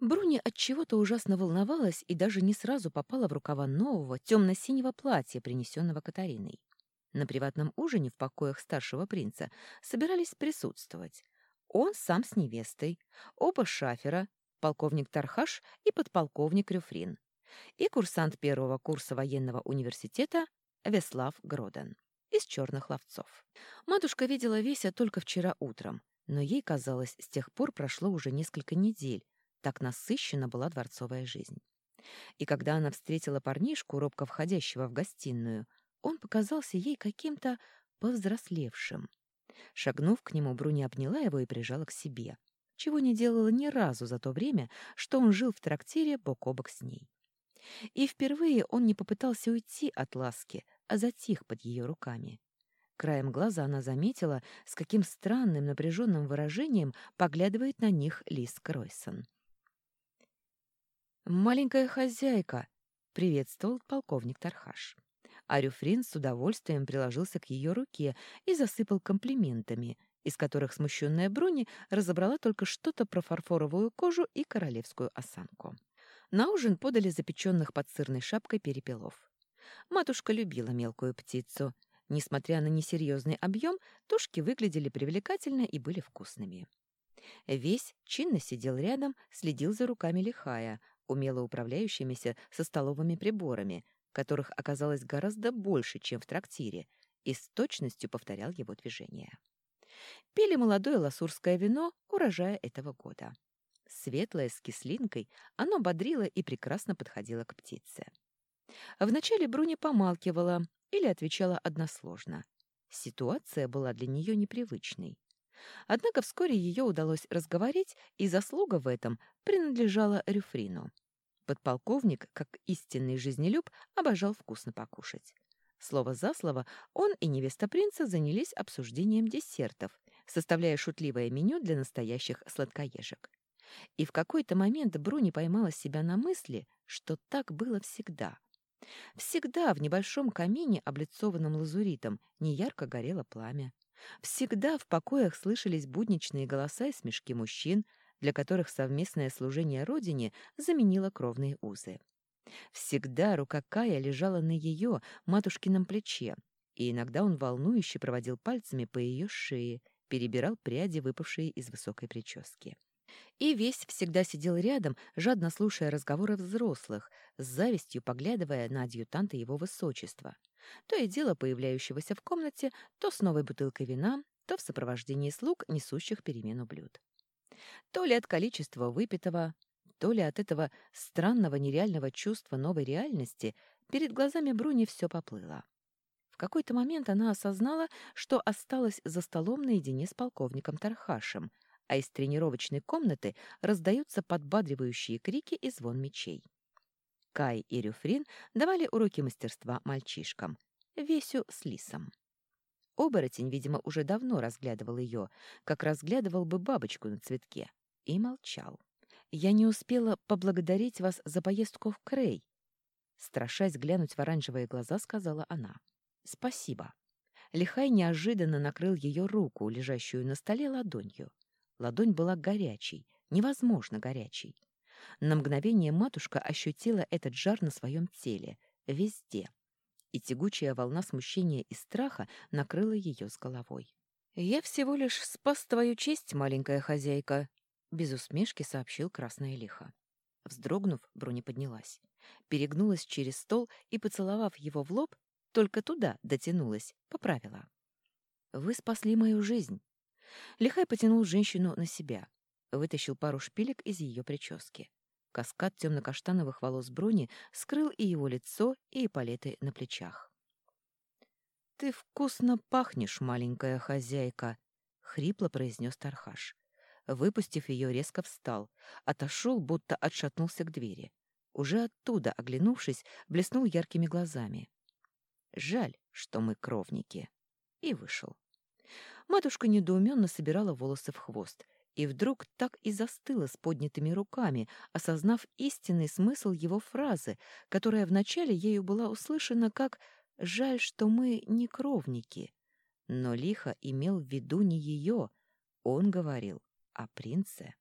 Бруни от чего-то ужасно волновалась и даже не сразу попала в рукава нового темно-синего платья, принесенного Катариной. На приватном ужине в покоях старшего принца собирались присутствовать. Он сам с невестой, оба шафера, полковник Тархаш и подполковник Рюфрин, и курсант первого курса военного университета Веслав Гроден из черных ловцов. Матушка видела Веся только вчера утром, но ей казалось, с тех пор прошло уже несколько недель, так насыщена была дворцовая жизнь. И когда она встретила парнишку, робко входящего в гостиную, он показался ей каким-то повзрослевшим. Шагнув к нему, Бруни обняла его и прижала к себе, чего не делала ни разу за то время, что он жил в трактире бок о бок с ней. И впервые он не попытался уйти от ласки, а затих под ее руками. Краем глаза она заметила, с каким странным напряженным выражением поглядывает на них Лис Кройсон. «Маленькая хозяйка!» — приветствовал полковник Тархаш. Арюфрин с удовольствием приложился к ее руке и засыпал комплиментами, из которых смущенная Бруни разобрала только что-то про фарфоровую кожу и королевскую осанку. На ужин подали запеченных под сырной шапкой перепелов. Матушка любила мелкую птицу. Несмотря на несерьезный объем, тушки выглядели привлекательно и были вкусными. Весь чинно сидел рядом, следил за руками лихая, умело управляющимися со столовыми приборами, которых оказалось гораздо больше, чем в трактире, и с точностью повторял его движения. Пили молодое ласурское вино урожая этого года. Светлое, с кислинкой, оно бодрило и прекрасно подходило к птице. Вначале Бруни помалкивала или отвечала односложно. Ситуация была для нее непривычной. Однако вскоре ее удалось разговорить, и заслуга в этом принадлежала Рюфрину. Подполковник, как истинный жизнелюб, обожал вкусно покушать. Слово за слово он и невеста принца занялись обсуждением десертов, составляя шутливое меню для настоящих сладкоежек. И в какой-то момент Бруни поймала себя на мысли, что так было всегда. Всегда в небольшом камине, облицованном лазуритом, неярко горело пламя. Всегда в покоях слышались будничные голоса и смешки мужчин, для которых совместное служение Родине заменило кровные узы. Всегда рука Кая лежала на ее, матушкином плече, и иногда он волнующе проводил пальцами по ее шее, перебирал пряди, выпавшие из высокой прически. И весь всегда сидел рядом, жадно слушая разговоры взрослых, с завистью поглядывая на адъютанта его высочества. То и дело появляющегося в комнате, то с новой бутылкой вина, то в сопровождении слуг, несущих перемену блюд. То ли от количества выпитого, то ли от этого странного нереального чувства новой реальности перед глазами Бруни все поплыло. В какой-то момент она осознала, что осталась за столом наедине с полковником Тархашем, а из тренировочной комнаты раздаются подбадривающие крики и звон мечей. Кай и Рюфрин давали уроки мастерства мальчишкам, Весю с Лисом. Оборотень, видимо, уже давно разглядывал ее, как разглядывал бы бабочку на цветке, и молчал. «Я не успела поблагодарить вас за поездку в Крей», страшась глянуть в оранжевые глаза, сказала она. «Спасибо». Лихай неожиданно накрыл ее руку, лежащую на столе, ладонью. Ладонь была горячей, невозможно горячей. На мгновение матушка ощутила этот жар на своем теле, везде, и тягучая волна смущения и страха накрыла ее с головой. «Я всего лишь спас твою честь, маленькая хозяйка», — без усмешки сообщил красное лихо. Вздрогнув, Бруни поднялась, перегнулась через стол и, поцеловав его в лоб, только туда дотянулась, поправила. «Вы спасли мою жизнь». Лихай потянул женщину на себя, вытащил пару шпилек из ее прически. Каскад темно-каштановых волос Бруни скрыл и его лицо, и палеты на плечах. «Ты вкусно пахнешь, маленькая хозяйка», — хрипло произнес Тархаш. Выпустив ее, резко встал, отошел, будто отшатнулся к двери. Уже оттуда, оглянувшись, блеснул яркими глазами. «Жаль, что мы кровники». И вышел. Матушка недоуменно собирала волосы в хвост и вдруг так и застыла с поднятыми руками, осознав истинный смысл его фразы, которая вначале ею была услышана как «жаль, что мы не кровники». Но лихо имел в виду не ее, он говорил о принце.